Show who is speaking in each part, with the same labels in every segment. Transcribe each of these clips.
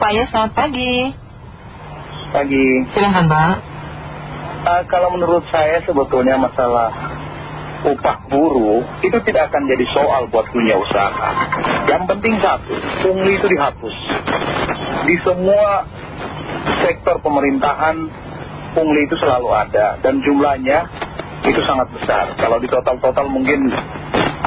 Speaker 1: upaya selamat pagi.
Speaker 2: Pagi.
Speaker 1: Silahkan Pak.
Speaker 2: Uh, Kalau menurut saya sebetulnya masalah upah buruh itu tidak akan jadi soal buat dunia usaha. Yang penting satu, pungli itu dihapus. Di semua sektor pemerintahan pungli itu selalu ada Dan jumlahnya itu sangat besar. Kalau di total-total mungkin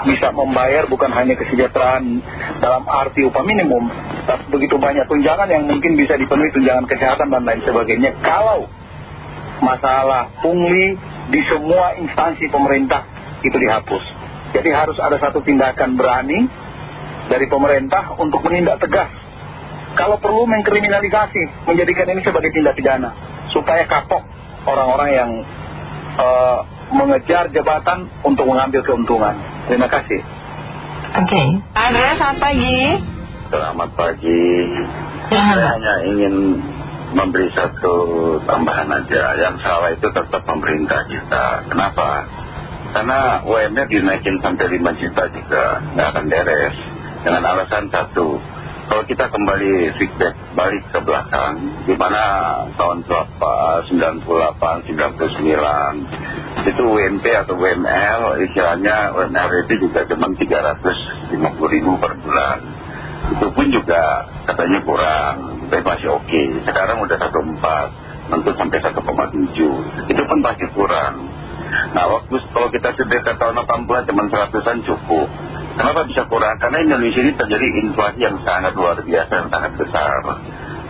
Speaker 2: bisa membayar bukan hanya kesejahteraan dalam arti upah minimum begitu banyak tunjangan yang mungkin bisa dipenuhi tunjangan kesehatan dan lain sebagainya kalau masalah pungli di semua instansi pemerintah itu dihapus jadi harus ada satu tindakan berani dari pemerintah untuk menindak tegas kalau perlu mengkriminalisasi menjadikan ini sebagai tindak pidana supaya kapok orang-orang yang uh, mengejar jabatan untuk mengambil keuntungan. Terima kasih.
Speaker 1: Oke, okay. Andre selamat pagi.
Speaker 3: Selamat pagi. Saya hanya ingin memberi satu tambahan aja. Yang salah itu tetap pemerintah kita. Kenapa? Karena UMR dinaikin sampai 5 juta juga nggak akan beres. Dengan alasan satu, kalau kita kembali feedback balik ke belakang, di mana tahun 98, 99, itu UMP atau UML, istilahnya UMR itu juga cuma 350 ribu per bulan. Itu pun juga katanya kurang, tapi masih oke. Sekarang udah 1,4, tentu sampai 1,7. Itu pun masih kurang. Nah, waktu kalau kita ke tahun 80 cuma 100an cukup. Kenapa bisa kurang? Karena Indonesia ini terjadi inflasi yang sangat luar biasa, yang sangat besar.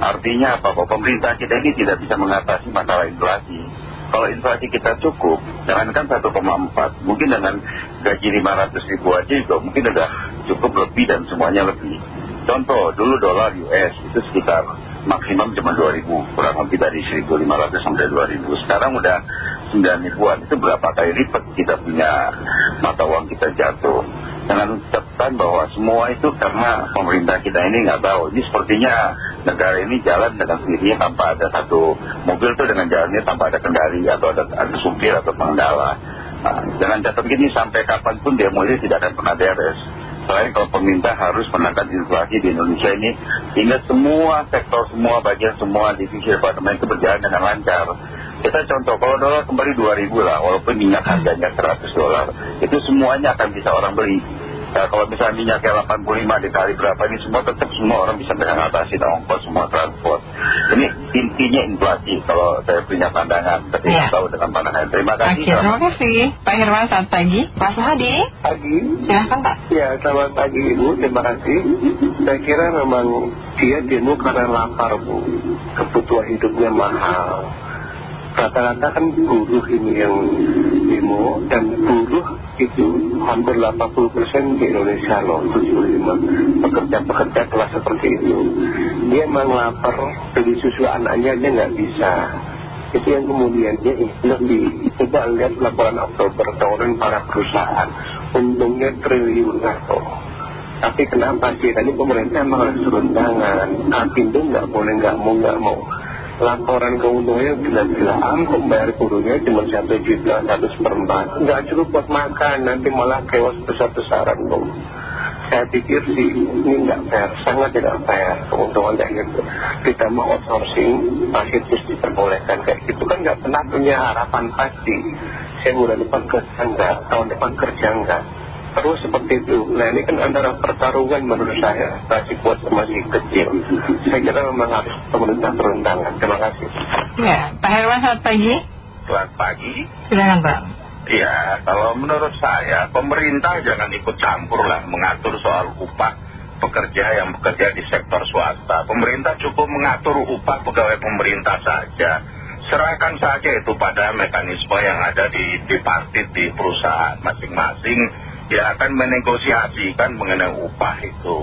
Speaker 3: Artinya apa? Bahwa pemerintah kita ini tidak bisa mengatasi masalah inflasi. Kalau inflasi kita cukup, jangankan 1,4, mungkin dengan gaji 500 ribu aja juga mungkin sudah cukup lebih dan semuanya lebih. Contoh, dulu dolar US itu sekitar maksimum cuma 2000, kurang lebih dari 1500 sampai 2000. Sekarang udah 9 ribuan, itu berapa kali lipat kita punya mata uang kita jatuh dengan catatan bahwa semua itu karena pemerintah kita ini nggak tahu. Ini sepertinya negara ini jalan dengan sendirinya tanpa ada satu mobil itu dengan jalannya tanpa ada kendali atau ada, ada supir atau pengendala. Nah, dengan catatan gini sampai kapan pun demo ini tidak akan pernah beres. Selain kalau pemerintah harus menekan inflasi di Indonesia ini hingga semua sektor, semua bagian, semua divisi departemen itu berjalan dengan lancar. Kita contoh, kalau dolar kembali 2000 lah, walaupun minyak harganya 100 dolar, itu semuanya akan bisa orang beli. Nah, kalau misalnya minyaknya 85 dikali berapa ini semua tetap semua orang bisa mengatasi ongkos semua transport. Ini intinya inflasi kalau saya punya pandangan, tapi ya. tahu dengan pandangan. Terima kasih.
Speaker 1: Oke, terima kasih. Pak Herman, selamat pagi. Pak Suhadi.
Speaker 4: Pagi.
Speaker 1: Silahkan Pak.
Speaker 4: Ya, selamat pagi Ibu, terima kasih. Saya kira memang dia demo karena lapar Bu. Kebutuhan hidupnya mahal rata-rata kan buruh ini yang demo dan buruh itu hampir 80% di Indonesia loh 75 pekerja-pekerja kelas seperti itu. Dia memang lapar beli susu anaknya dia nggak bisa. Itu yang kemudian dia lebih coba lihat laporan Oktober tahunan para perusahaan. Untungnya triliun atau tapi kenapa? Sih tadi pemerintah memang harus turun tangan. Apindo nggak boleh nggak mau nggak mau laporan keuntungannya gila-gilaan kok bayar gurunya cuma satu juta satu seperempat? Nggak cukup buat makan nanti malah kewas besar-besaran dong saya pikir sih ini nggak fair sangat tidak fair keuntungan kayak gitu. Kita mau outsourcing masih terus diperbolehkan kayak gitu. Kan nggak pernah punya harapan pasti. Saya bulan depan kerja enggak tahun depan kerja enggak terus seperti itu. Nah ini kan antara pertarungan menurut saya masih kuat masih kecil. Saya kira memang harus pemerintah turun tangan. Terima kasih.
Speaker 1: Ya, Pak Herwan selamat pagi.
Speaker 3: Selamat pagi.
Speaker 1: Silakan Pak.
Speaker 3: Ya, kalau menurut saya pemerintah jangan ikut campur lah mengatur soal upah pekerja yang bekerja di sektor swasta. Pemerintah cukup mengatur upah pegawai pemerintah saja. Serahkan saja itu pada mekanisme yang ada di, di partit, di perusahaan masing-masing dia akan menegosiasikan mengenai upah itu.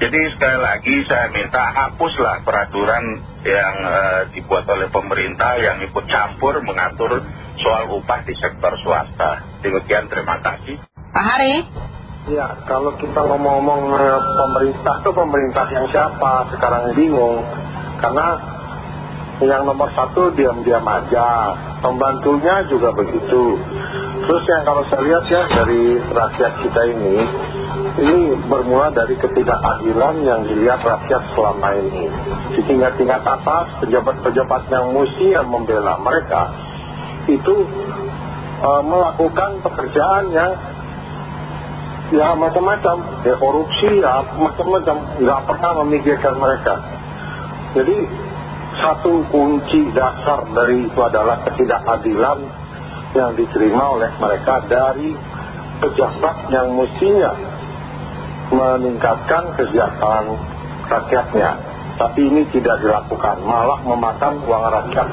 Speaker 3: Jadi sekali lagi saya minta hapuslah peraturan yang eh, dibuat oleh pemerintah yang ikut campur mengatur soal upah di sektor swasta. Demikian terima kasih.
Speaker 1: Pak Hari.
Speaker 4: Ya, kalau kita ngomong-ngomong pemerintah itu pemerintah yang siapa sekarang bingung. Karena yang nomor satu diam-diam aja, pembantunya juga begitu. Terus yang kalau saya lihat ya dari rakyat kita ini
Speaker 5: ini bermula dari ketidakadilan yang dilihat rakyat selama ini. Di tingkat-tingkat atas, pejabat-pejabat yang musia membela mereka, itu eh, melakukan pekerjaan yang ya macam-macam, ya korupsi, ya macam-macam, nggak pernah memikirkan mereka. Jadi satu kunci dasar dari itu adalah ketidakadilan yang diterima oleh mereka dari pejabat yang mestinya meningkatkan kesejahteraan rakyatnya. Tapi ini tidak dilakukan, malah memakan uang rakyat.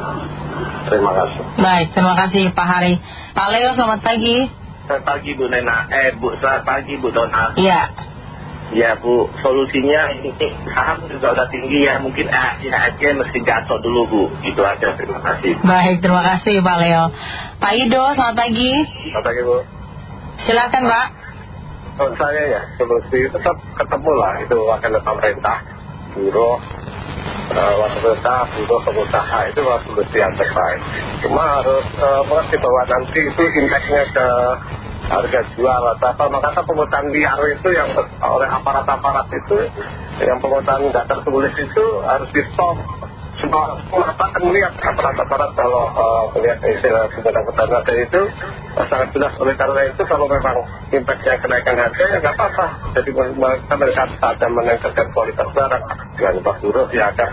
Speaker 5: Terima kasih.
Speaker 1: Baik, terima kasih Pak Hari. Pak Leo, selamat pagi.
Speaker 6: Selamat pagi Bu Nena, eh Bu, selamat pagi Bu Dona.
Speaker 1: Iya.
Speaker 6: Ya Bu, solusinya ini saham juga udah tinggi ya, mungkin aja mesti jatuh dulu Bu. Itu aja, terima kasih.
Speaker 1: Baik, terima kasih Pak Leo. Pak Ido, selamat pagi.
Speaker 5: Selamat pagi Bu.
Speaker 1: Silakan Pak.
Speaker 5: Menurut saya ya, solusi tetap ketemu lah itu wakil pemerintah, buruh, uh, wakil pemerintah, buruh, pengusaha itu adalah solusi yang terbaik. Cuma harus uh, mengerti bahwa nanti itu impactnya ke harga jual atau apa. Makanya penghutang liar itu yang oleh aparat-aparat itu, yang penghutang nggak tertulis itu harus di stop. Semua mata kan melihat aparat-aparat kalau uh, melihat istilah kebenaran harga itu sangat jelas oleh karena itu kalau memang impactnya kenaikan harga ya nggak apa-apa jadi mereka mereka ada meningkatkan kualitas barang dengan upah buruh ya agar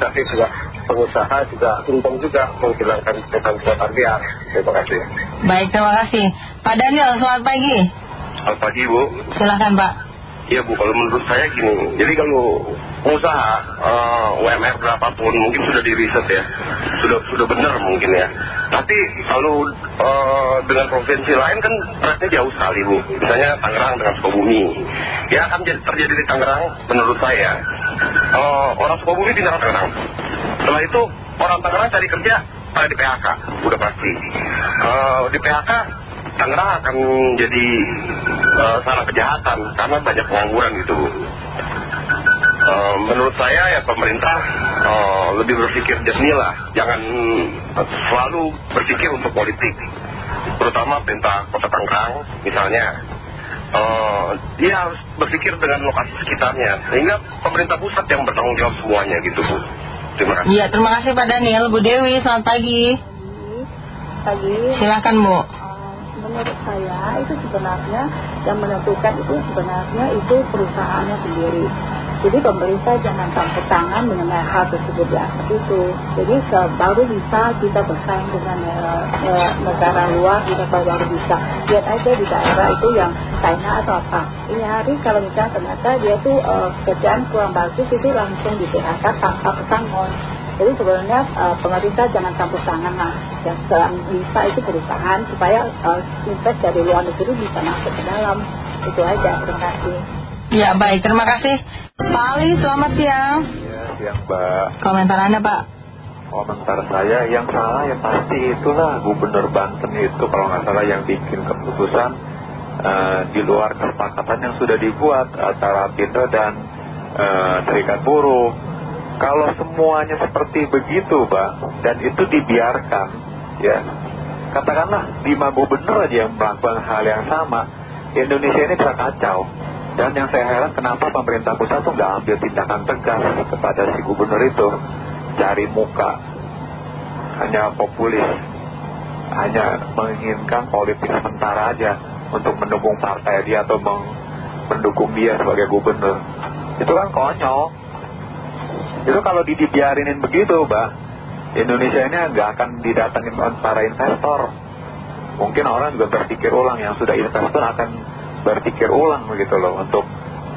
Speaker 5: tapi juga pengusaha juga untung juga menghilangkan kegiatan liar terima kasih
Speaker 1: Baik, terima kasih. Pak Daniel, selamat pagi.
Speaker 7: Selamat pagi Bu.
Speaker 1: Silakan Pak.
Speaker 7: Iya Bu, kalau menurut saya gini, jadi kalau pengusaha uh, UMR berapapun mungkin sudah di riset ya, sudah sudah benar mungkin ya. Tapi kalau uh, dengan provinsi lain kan beratnya jauh sekali Bu. Misalnya Tangerang dengan Sukabumi, ya akan jadi- terjadi di Tangerang menurut saya. Uh, orang Sukabumi pindah ke Tangerang. Setelah itu orang Tangerang cari kerja pada di PHK, udah pasti. Uh, di PHK Tangerang akan jadi uh, sarana kejahatan karena banyak pengangguran gitu. Uh, menurut saya ya pemerintah lebih berpikir jernih lah, jangan selalu berpikir untuk politik, terutama perintah kota Tangerang misalnya. Uh, dia harus berpikir dengan lokasi sekitarnya, sehingga pemerintah pusat yang bertanggung jawab semuanya gitu Bu. Terima kasih.
Speaker 1: Iya, terima kasih Pak Daniel. Bu Dewi, selamat pagi.
Speaker 8: Pagi,
Speaker 1: Silakan Bu.
Speaker 8: eh, menurut saya itu sebenarnya yang menentukan itu sebenarnya itu perusahaannya sendiri. Jadi pemerintah jangan campur tangan mengenai hal tersebut atas itu. Jadi baru bisa kita bersaing dengan eh, eh, negara luar, kita baru bisa. Lihat aja di daerah itu yang China atau apa. Ini hari kalau misalnya ternyata dia tuh eh, kerjaan kurang bagus itu langsung di PHK tanpa pesangon. Jadi sebenarnya pemerintah jangan campur tangan lah. Yang bisa itu perusahaan supaya eh, invest dari luar negeri bisa masuk ke dalam. Itu aja. Terima kasih.
Speaker 1: Ya, baik. Terima kasih. Pak Ali, selamat siang.
Speaker 5: Ya, yang Mbak
Speaker 1: Komentar Anda Pak.
Speaker 5: komentar saya yang salah ya pasti itulah Gubernur Banten itu kalau nggak salah yang bikin keputusan eh, di luar kesepakatan yang sudah dibuat antara Pindo dan eh, Serikat Buruh. Kalau semuanya seperti begitu, Pak, dan itu dibiarkan, ya, katakanlah lima gubernur aja yang melakukan hal yang sama, Indonesia ini bisa kacau. Dan yang saya heran kenapa pemerintah pusat tuh nggak ambil tindakan tegas kepada si gubernur itu? Cari muka. Hanya populis. Hanya menginginkan politik sementara aja untuk mendukung partai dia atau mendukung dia sebagai gubernur. Itu kan konyol. Itu kalau di- dibiarinin begitu mbak Indonesia ini nggak akan didatangin para investor. Mungkin orang juga berpikir ulang yang sudah investor akan berpikir ulang begitu loh untuk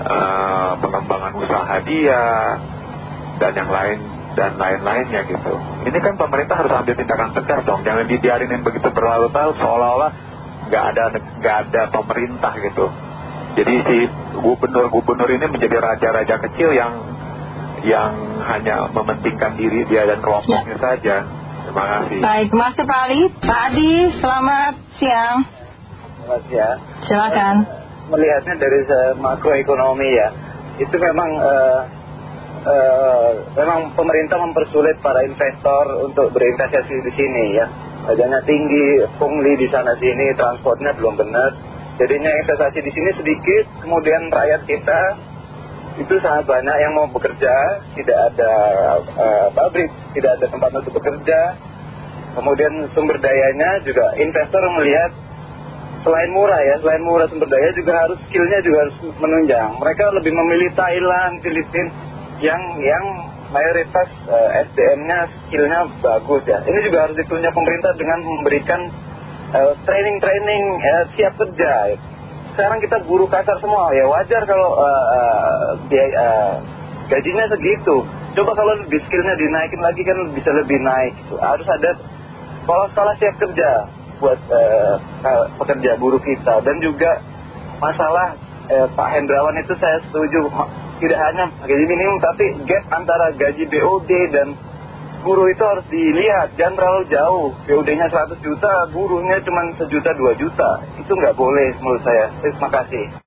Speaker 5: eh, pengembangan usaha dia dan yang lain dan lain-lainnya gitu. Ini kan pemerintah harus ambil tindakan tegas dong, jangan dibiarinin begitu berlarut-larut seolah-olah nggak ada nggak ada pemerintah gitu. Jadi si gubernur-gubernur ini menjadi raja-raja kecil yang yang hanya mementingkan diri dia dan kelompoknya saja. Terima kasih.
Speaker 1: Baik, Pak Ali. Pak Adi, selamat siang.
Speaker 6: Mas ya,
Speaker 1: Silakan.
Speaker 6: melihatnya dari makroekonomi ya, itu memang eh, eh, memang pemerintah mempersulit para investor untuk berinvestasi di sini ya. Harganya tinggi, pungli di sana sini, transportnya belum benar. jadinya investasi di sini sedikit kemudian rakyat kita itu sangat banyak yang mau bekerja tidak ada uh, pabrik tidak ada tempat untuk bekerja kemudian sumber dayanya juga investor melihat selain murah ya selain murah sumber daya juga harus skillnya juga harus menunjang. Mereka lebih memilih Thailand, Filipina yang yang mayoritas uh, SDM-nya skillnya bagus ya. Ini juga harus ditunjuk pemerintah dengan memberikan training-training uh, siap kerja. Sekarang kita guru kasar semua. Ya wajar kalau uh, uh, gajinya segitu. Coba kalau lebih skillnya dinaikin lagi kan bisa lebih naik. Harus ada sekolah-sekolah siap kerja buat pekerja buruh kita. Dan juga masalah Pak Hendrawan itu saya setuju tidak hanya gaji minimum tapi gap antara gaji BOD dan buruh itu harus dilihat. Jangan terlalu jauh. BOD-nya 100 juta buruhnya cuma sejuta dua juta. Itu nggak boleh menurut saya. Terima kasih